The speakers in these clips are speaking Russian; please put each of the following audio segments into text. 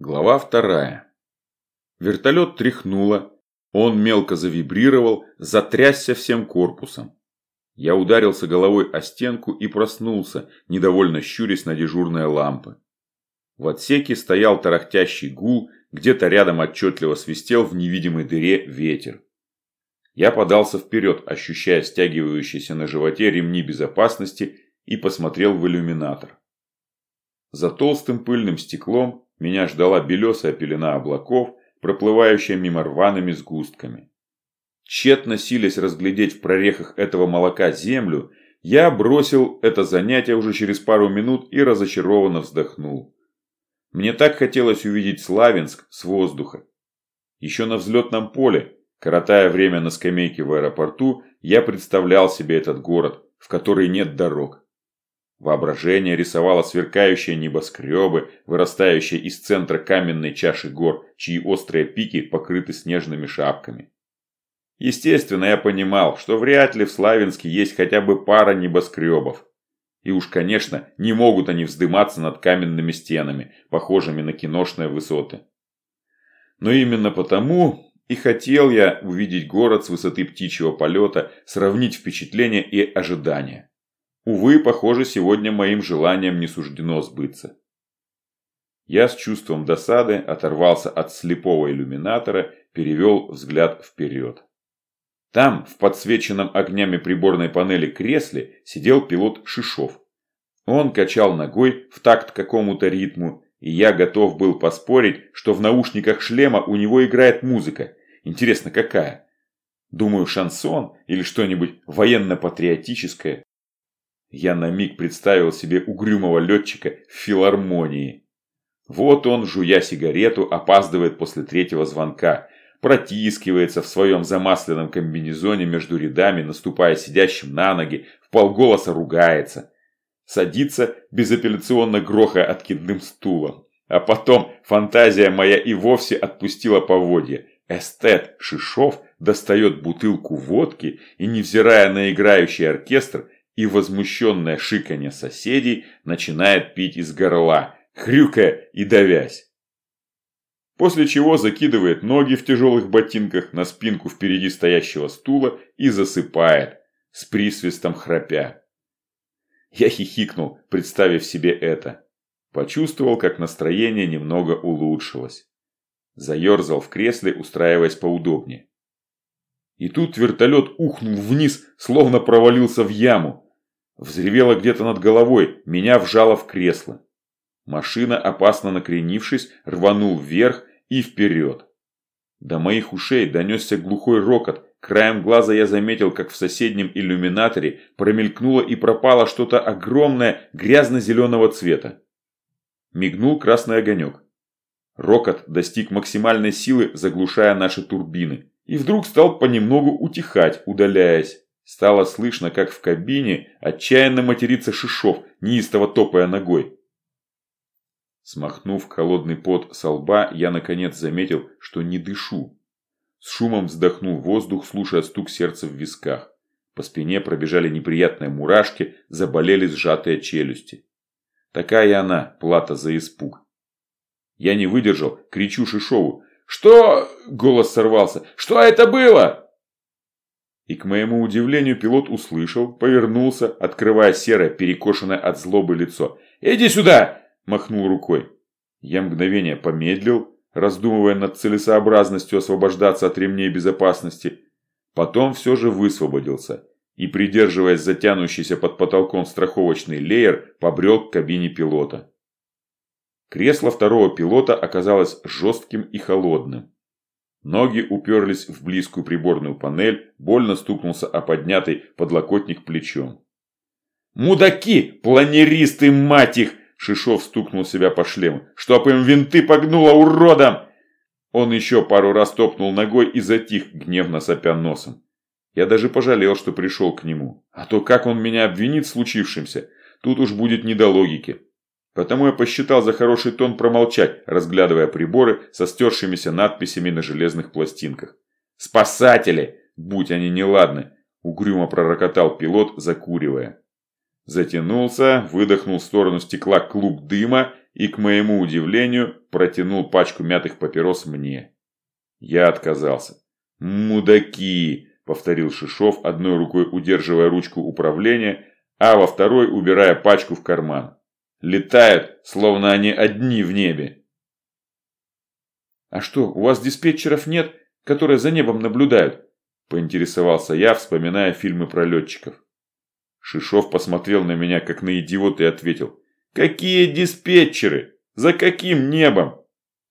Глава вторая. Вертолет тряхнуло, он мелко завибрировал, затрясся всем корпусом. Я ударился головой о стенку и проснулся, недовольно щурясь на дежурные лампы. В отсеке стоял тарахтящий гул, где-то рядом отчетливо свистел в невидимой дыре ветер. Я подался вперед, ощущая стягивающиеся на животе ремни безопасности и посмотрел в иллюминатор. За толстым пыльным стеклом меня ждала белесая пелена облаков, проплывающая мимо рваными сгустками. Тщетно силясь разглядеть в прорехах этого молока землю, я бросил это занятие уже через пару минут и разочарованно вздохнул. Мне так хотелось увидеть Славянск с воздуха. Еще на взлетном поле, коротая время на скамейке в аэропорту, я представлял себе этот город, в который нет дорог. Воображение рисовало сверкающие небоскребы, вырастающие из центра каменной чаши гор, чьи острые пики покрыты снежными шапками. Естественно, я понимал, что вряд ли в Славянске есть хотя бы пара небоскребов. И уж, конечно, не могут они вздыматься над каменными стенами, похожими на киношные высоты. Но именно потому и хотел я увидеть город с высоты птичьего полета, сравнить впечатления и ожидания. Увы, похоже, сегодня моим желаниям не суждено сбыться. Я с чувством досады оторвался от слепого иллюминатора, перевел взгляд вперед. Там, в подсвеченном огнями приборной панели кресле, сидел пилот Шишов. Он качал ногой в такт какому-то ритму, и я готов был поспорить, что в наушниках шлема у него играет музыка. Интересно, какая? Думаю, шансон или что-нибудь военно-патриотическое. Я на миг представил себе угрюмого летчика в филармонии. Вот он, жуя сигарету, опаздывает после третьего звонка, протискивается в своем замасленном комбинезоне между рядами, наступая сидящим на ноги, в полголоса ругается. Садится, безапелляционно грохая откидным стулом. А потом фантазия моя и вовсе отпустила поводья. Эстет Шишов достает бутылку водки и, невзирая на играющий оркестр, и возмущенное шиканье соседей начинает пить из горла, хрюкая и давясь. После чего закидывает ноги в тяжелых ботинках на спинку впереди стоящего стула и засыпает, с присвистом храпя. Я хихикнул, представив себе это. Почувствовал, как настроение немного улучшилось. Заерзал в кресле, устраиваясь поудобнее. И тут вертолет ухнул вниз, словно провалился в яму. Взревело где-то над головой, меня вжало в кресло. Машина, опасно накренившись, рванул вверх и вперед. До моих ушей донесся глухой рокот. Краем глаза я заметил, как в соседнем иллюминаторе промелькнуло и пропало что-то огромное грязно-зеленого цвета. Мигнул красный огонек. Рокот достиг максимальной силы, заглушая наши турбины. И вдруг стал понемногу утихать, удаляясь. Стало слышно, как в кабине отчаянно матерится Шишов, неистово топая ногой. Смахнув холодный пот со лба, я наконец заметил, что не дышу. С шумом вздохнул воздух, слушая стук сердца в висках. По спине пробежали неприятные мурашки, заболели сжатые челюсти. Такая она, плата за испуг. Я не выдержал, кричу Шишову. «Что?» – голос сорвался. «Что это было?» И, к моему удивлению, пилот услышал, повернулся, открывая серое, перекошенное от злобы лицо. «Иди сюда!» – махнул рукой. Я мгновение помедлил, раздумывая над целесообразностью освобождаться от ремней безопасности. Потом все же высвободился и, придерживаясь затянущийся под потолком страховочный леер, побрел к кабине пилота. Кресло второго пилота оказалось жестким и холодным. Ноги уперлись в близкую приборную панель, больно стукнулся о поднятый подлокотник плечом. «Мудаки! Планеристы, мать их!» Шишов стукнул себя по шлему. «Чтоб им винты погнуло уродом!» Он еще пару раз топнул ногой и затих, гневно сопя носом. Я даже пожалел, что пришел к нему. А то как он меня обвинит в случившемся, тут уж будет не до логики. Потому я посчитал за хороший тон промолчать, разглядывая приборы со стершимися надписями на железных пластинках. «Спасатели! Будь они неладны!» – угрюмо пророкотал пилот, закуривая. Затянулся, выдохнул в сторону стекла клуб дыма и, к моему удивлению, протянул пачку мятых папирос мне. Я отказался. «Мудаки!» – повторил Шишов, одной рукой удерживая ручку управления, а во второй убирая пачку в карман. «Летают, словно они одни в небе!» «А что, у вас диспетчеров нет, которые за небом наблюдают?» – поинтересовался я, вспоминая фильмы про летчиков. Шишов посмотрел на меня, как на идиота, и ответил. «Какие диспетчеры? За каким небом?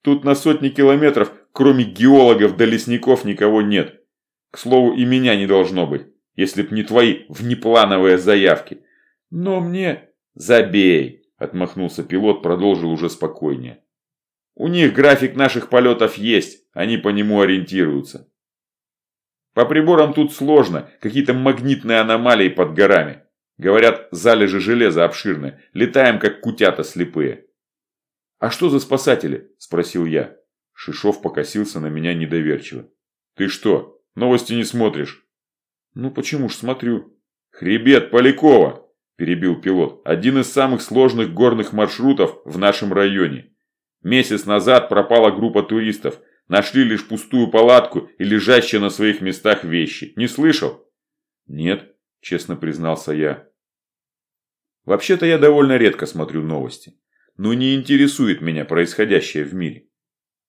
Тут на сотни километров, кроме геологов да лесников, никого нет. К слову, и меня не должно быть, если б не твои внеплановые заявки. Но мне... Забей!» – отмахнулся пилот, продолжил уже спокойнее. «У них график наших полетов есть, они по нему ориентируются. По приборам тут сложно, какие-то магнитные аномалии под горами. Говорят, залежи железа обширные, летаем как кутята слепые. «А что за спасатели?» – спросил я. Шишов покосился на меня недоверчиво. «Ты что, новости не смотришь?» «Ну почему ж смотрю?» «Хребет Полякова!» – перебил пилот. «Один из самых сложных горных маршрутов в нашем районе. Месяц назад пропала группа туристов. Нашли лишь пустую палатку и лежащие на своих местах вещи. Не слышал?» «Нет», – честно признался я. «Вообще-то я довольно редко смотрю новости, но не интересует меня происходящее в мире.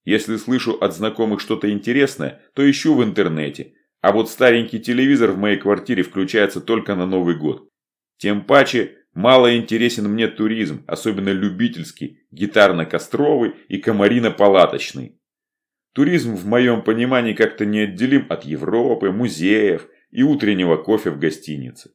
Если слышу от знакомых что-то интересное, то ищу в интернете, а вот старенький телевизор в моей квартире включается только на Новый год. Тем паче, мало интересен мне туризм, особенно любительский, гитарно-костровый и комарино-палаточный. Туризм в моем понимании как-то неотделим от Европы, музеев и утреннего кофе в гостинице.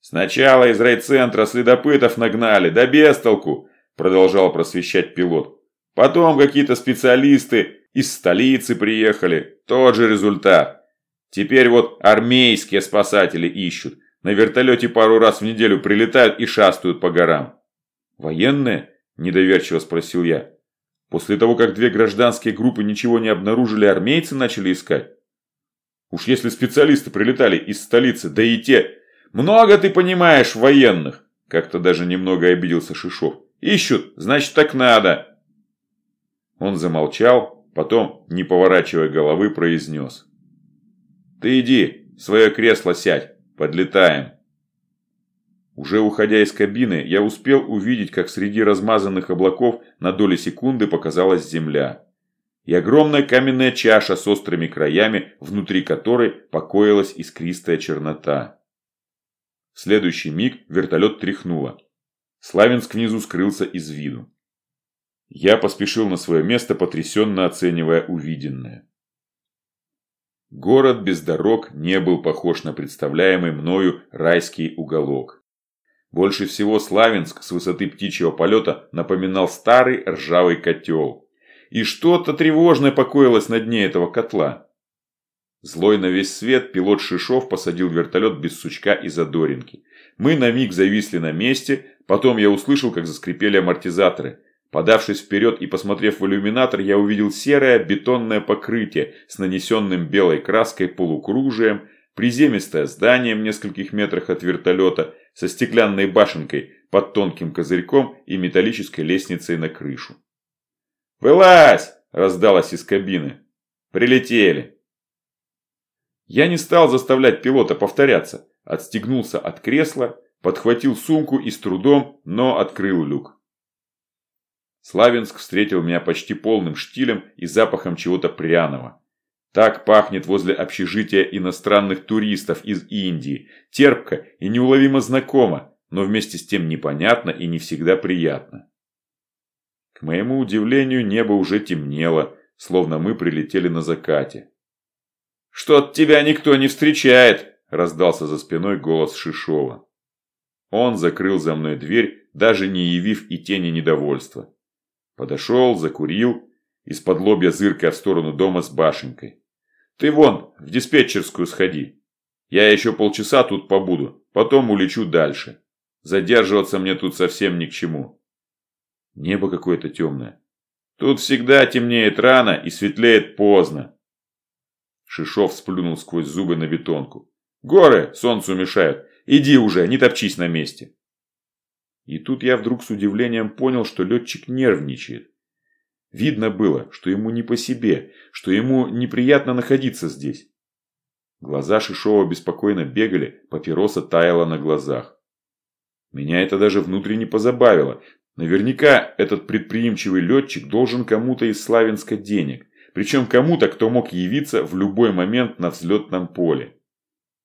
«Сначала из райцентра следопытов нагнали, да без толку», продолжал просвещать пилот. «Потом какие-то специалисты из столицы приехали, тот же результат. Теперь вот армейские спасатели ищут, на вертолете пару раз в неделю прилетают и шастают по горам». «Военные?» – недоверчиво спросил я. После того, как две гражданские группы ничего не обнаружили, армейцы начали искать. Уж если специалисты прилетали из столицы, да и те... Много ты понимаешь военных, как-то даже немного обиделся Шишов. Ищут, значит так надо. Он замолчал, потом, не поворачивая головы, произнес. Ты иди, в свое кресло сядь, подлетаем. Уже уходя из кабины, я успел увидеть, как среди размазанных облаков на доли секунды показалась земля. И огромная каменная чаша с острыми краями, внутри которой покоилась искристая чернота. В следующий миг вертолет тряхнуло. Славянск внизу скрылся из виду. Я поспешил на свое место, потрясенно оценивая увиденное. Город без дорог не был похож на представляемый мною райский уголок. Больше всего Славянск с высоты птичьего полета напоминал старый ржавый котел. И что-то тревожное покоилось на дне этого котла. Злой на весь свет, пилот Шишов посадил вертолет без сучка и задоринки. Мы на миг зависли на месте, потом я услышал, как заскрипели амортизаторы. Подавшись вперед и посмотрев в иллюминатор, я увидел серое бетонное покрытие с нанесенным белой краской полукружием, приземистое здание в нескольких метрах от вертолета со стеклянной башенкой под тонким козырьком и металлической лестницей на крышу. «Вылазь!» – раздалось из кабины. «Прилетели!» Я не стал заставлять пилота повторяться, отстегнулся от кресла, подхватил сумку и с трудом, но открыл люк. Славянск встретил меня почти полным штилем и запахом чего-то пряного. Так пахнет возле общежития иностранных туристов из Индии. Терпко и неуловимо знакомо, но вместе с тем непонятно и не всегда приятно. К моему удивлению, небо уже темнело, словно мы прилетели на закате. «Что-то тебя никто не встречает!» – раздался за спиной голос Шишова. Он закрыл за мной дверь, даже не явив и тени недовольства. Подошел, закурил, из-под лобья зыркая в сторону дома с башенкой. Ты вон, в диспетчерскую сходи. Я еще полчаса тут побуду, потом улечу дальше. Задерживаться мне тут совсем ни к чему. Небо какое-то темное. Тут всегда темнеет рано и светлеет поздно. Шишов сплюнул сквозь зубы на бетонку. Горы солнцу мешают. Иди уже, не топчись на месте. И тут я вдруг с удивлением понял, что летчик нервничает. Видно было, что ему не по себе, что ему неприятно находиться здесь. Глаза Шишова беспокойно бегали, папироса таяла на глазах. Меня это даже внутренне позабавило. Наверняка этот предприимчивый летчик должен кому-то из Славянска денег. Причем кому-то, кто мог явиться в любой момент на взлетном поле.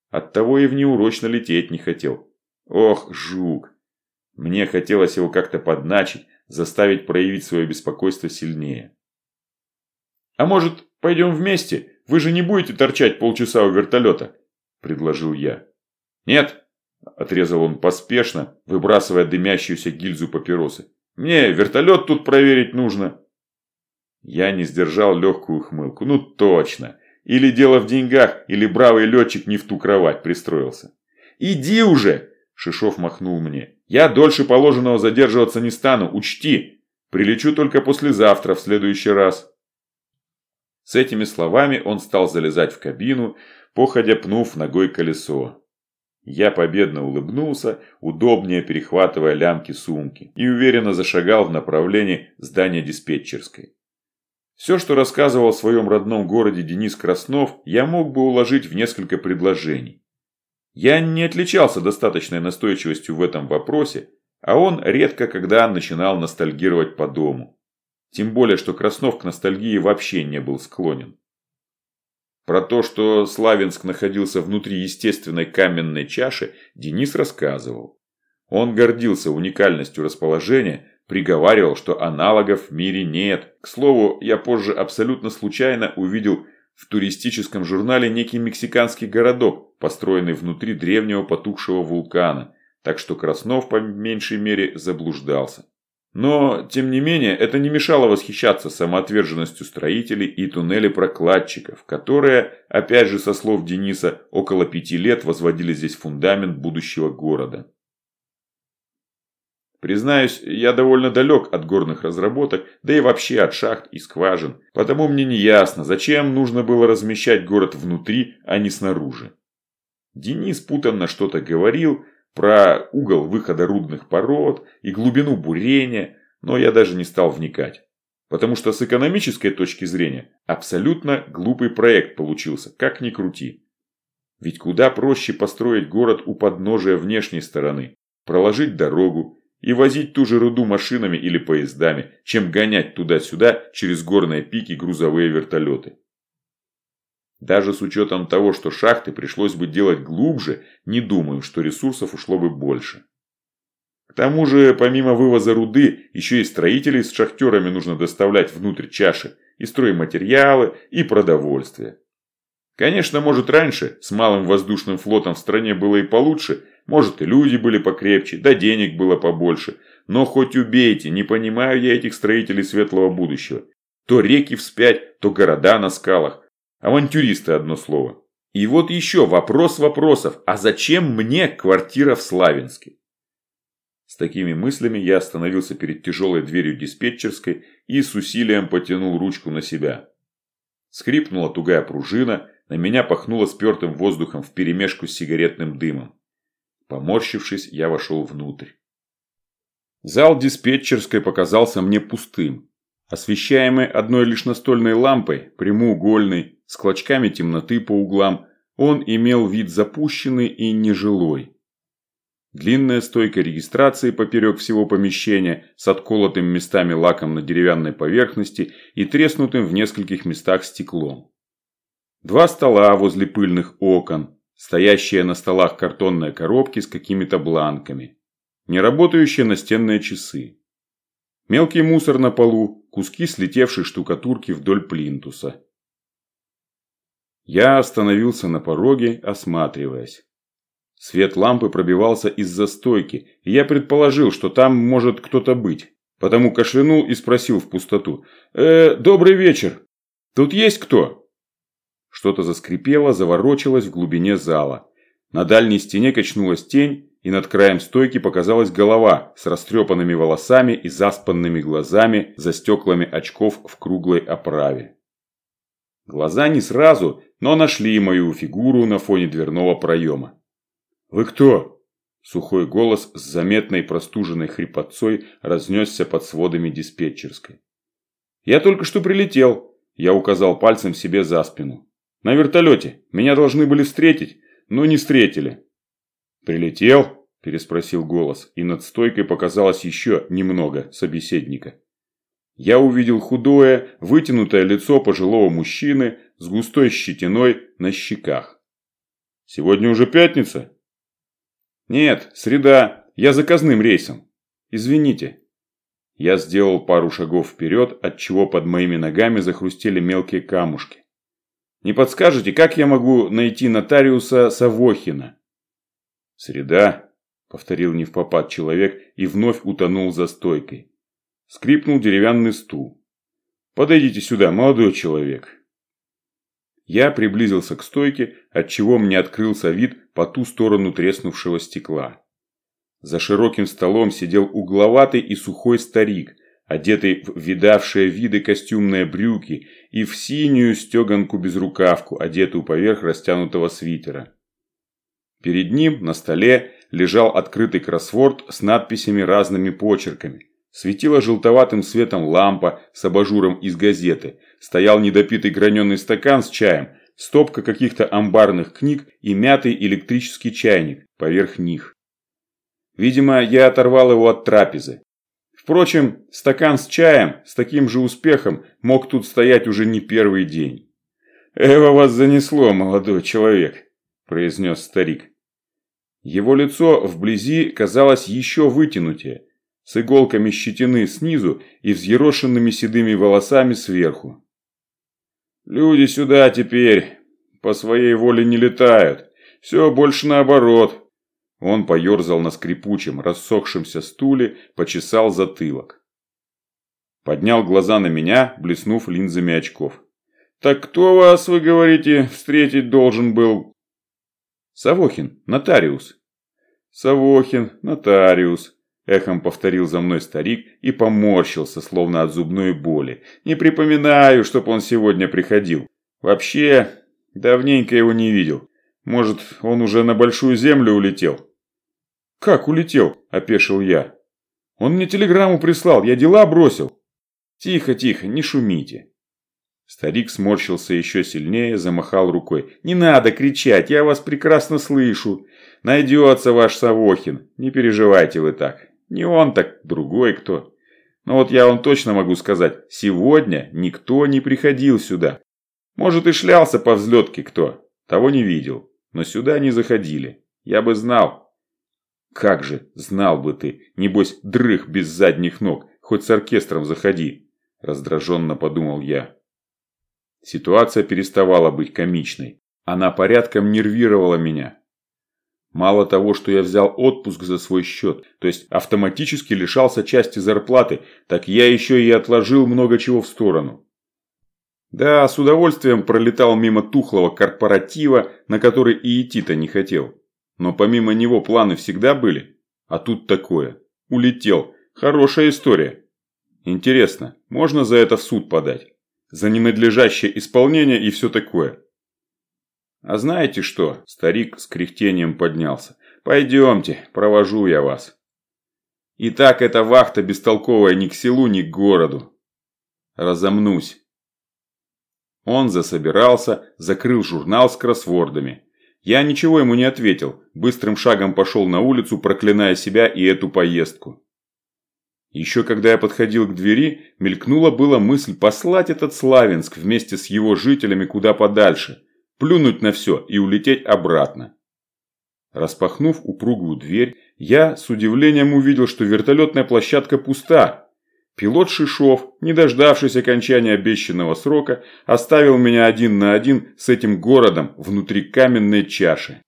Оттого и в неурочно лететь не хотел. Ох, жук. Мне хотелось его как-то подначить, заставить проявить свое беспокойство сильнее. «А может, пойдем вместе? Вы же не будете торчать полчаса у вертолета?» – предложил я. «Нет», – отрезал он поспешно, выбрасывая дымящуюся гильзу папиросы. «Мне вертолет тут проверить нужно». Я не сдержал легкую хмылку. «Ну точно! Или дело в деньгах, или бравый летчик не в ту кровать пристроился». «Иди уже!» – Шишов махнул мне. «Я дольше положенного задерживаться не стану, учти! Прилечу только послезавтра в следующий раз». С этими словами он стал залезать в кабину, походя пнув ногой колесо. Я победно улыбнулся, удобнее перехватывая лямки сумки, и уверенно зашагал в направлении здания диспетчерской. Все, что рассказывал в своем родном городе Денис Краснов, я мог бы уложить в несколько предложений. Я не отличался достаточной настойчивостью в этом вопросе, а он редко когда начинал ностальгировать по дому. Тем более, что Краснов к ностальгии вообще не был склонен. Про то, что Славянск находился внутри естественной каменной чаши, Денис рассказывал. Он гордился уникальностью расположения, приговаривал, что аналогов в мире нет. К слову, я позже абсолютно случайно увидел в туристическом журнале некий мексиканский городок, построенный внутри древнего потухшего вулкана, так что Краснов по меньшей мере заблуждался. Но, тем не менее, это не мешало восхищаться самоотверженностью строителей и туннелей-прокладчиков, которые, опять же со слов Дениса, около пяти лет возводили здесь фундамент будущего города. Признаюсь, я довольно далек от горных разработок, да и вообще от шахт и скважин, потому мне не ясно, зачем нужно было размещать город внутри, а не снаружи. Денис путанно что-то говорил, про угол выхода рудных пород и глубину бурения, но я даже не стал вникать. Потому что с экономической точки зрения абсолютно глупый проект получился, как ни крути. Ведь куда проще построить город у подножия внешней стороны, проложить дорогу и возить ту же руду машинами или поездами, чем гонять туда-сюда через горные пики грузовые вертолеты. Даже с учетом того, что шахты пришлось бы делать глубже, не думаю, что ресурсов ушло бы больше. К тому же, помимо вывоза руды, еще и строителей с шахтерами нужно доставлять внутрь чаши, и стройматериалы, и продовольствие. Конечно, может раньше с малым воздушным флотом в стране было и получше, может и люди были покрепче, да денег было побольше. Но хоть убейте, не понимаю я этих строителей светлого будущего. То реки вспять, то города на скалах. Авантюристы одно слово. И вот еще вопрос вопросов. А зачем мне квартира в Славянске? С такими мыслями я остановился перед тяжелой дверью диспетчерской и с усилием потянул ручку на себя. Скрипнула тугая пружина, на меня пахнуло спертым воздухом вперемешку с сигаретным дымом. Поморщившись, я вошел внутрь. Зал диспетчерской показался мне пустым. Освещаемый одной лишь настольной лампой, прямоугольный, с клочками темноты по углам, он имел вид запущенный и нежилой. Длинная стойка регистрации поперек всего помещения с отколотым местами лаком на деревянной поверхности и треснутым в нескольких местах стеклом. Два стола возле пыльных окон, стоящие на столах картонные коробки с какими-то бланками, неработающие настенные часы. Мелкий мусор на полу, куски слетевшей штукатурки вдоль плинтуса. Я остановился на пороге, осматриваясь. Свет лампы пробивался из-за стойки, и я предположил, что там может кто-то быть. Потому кашлянул и спросил в пустоту. «Э, добрый вечер. Тут есть кто?» Что-то заскрипело, заворочилось в глубине зала. На дальней стене качнулась тень, и над краем стойки показалась голова с растрепанными волосами и заспанными глазами за стеклами очков в круглой оправе. Глаза не сразу, но нашли мою фигуру на фоне дверного проема. «Вы кто?» Сухой голос с заметной простуженной хрипотцой разнесся под сводами диспетчерской. «Я только что прилетел», – я указал пальцем себе за спину. «На вертолете. Меня должны были встретить, но не встретили». «Прилетел?» – переспросил голос, и над стойкой показалось еще немного собеседника. Я увидел худое, вытянутое лицо пожилого мужчины с густой щетиной на щеках. «Сегодня уже пятница?» «Нет, среда. Я заказным рейсом. Извините». Я сделал пару шагов вперед, отчего под моими ногами захрустели мелкие камушки. «Не подскажете, как я могу найти нотариуса Савохина?» «Среда», – повторил невпопад человек и вновь утонул за стойкой. Скрипнул деревянный стул. «Подойдите сюда, молодой человек». Я приблизился к стойке, отчего мне открылся вид по ту сторону треснувшего стекла. За широким столом сидел угловатый и сухой старик, одетый в видавшие виды костюмные брюки и в синюю стеганку-безрукавку, одетую поверх растянутого свитера. Перед ним на столе лежал открытый кроссворд с надписями разными почерками. Светила желтоватым светом лампа с абажуром из газеты. Стоял недопитый граненый стакан с чаем, стопка каких-то амбарных книг и мятый электрический чайник поверх них. Видимо, я оторвал его от трапезы. Впрочем, стакан с чаем с таким же успехом мог тут стоять уже не первый день. «Эва вас занесло, молодой человек», – произнес старик. Его лицо вблизи казалось еще вытянутее, с иголками щетины снизу и взъерошенными седыми волосами сверху. «Люди сюда теперь по своей воле не летают. Все больше наоборот». Он поерзал на скрипучем, рассохшемся стуле, почесал затылок. Поднял глаза на меня, блеснув линзами очков. «Так кто вас, вы говорите, встретить должен был?» «Савохин, нотариус». «Савохин, нотариус», Эхом повторил за мной старик и поморщился, словно от зубной боли. Не припоминаю, чтоб он сегодня приходил. Вообще, давненько его не видел. Может, он уже на большую землю улетел? Как улетел? Опешил я. Он мне телеграмму прислал, я дела бросил. Тихо, тихо, не шумите. Старик сморщился еще сильнее, замахал рукой. «Не надо кричать, я вас прекрасно слышу. Найдется ваш Савохин, не переживайте вы так. Не он, так другой кто. Но вот я вам точно могу сказать, сегодня никто не приходил сюда. Может и шлялся по взлетке кто, того не видел. Но сюда не заходили. Я бы знал. Как же, знал бы ты, небось дрых без задних ног, хоть с оркестром заходи. Раздраженно подумал я. Ситуация переставала быть комичной. Она порядком нервировала меня. Мало того, что я взял отпуск за свой счет, то есть автоматически лишался части зарплаты, так я еще и отложил много чего в сторону. Да, с удовольствием пролетал мимо тухлого корпоратива, на который и идти-то не хотел. Но помимо него планы всегда были. А тут такое. Улетел. Хорошая история. Интересно, можно за это в суд подать? За ненадлежащее исполнение и все такое. «А знаете что?» – старик с кряхтением поднялся. «Пойдемте, провожу я вас». И так эта вахта бестолковая ни к селу, ни к городу. Разомнусь. Он засобирался, закрыл журнал с кроссвордами. Я ничего ему не ответил, быстрым шагом пошел на улицу, проклиная себя и эту поездку. Еще когда я подходил к двери, мелькнула была мысль послать этот Славянск вместе с его жителями куда подальше, плюнуть на все и улететь обратно. Распахнув упругую дверь, я с удивлением увидел, что вертолетная площадка пуста. Пилот Шишов, не дождавшись окончания обещанного срока, оставил меня один на один с этим городом внутри каменной чаши.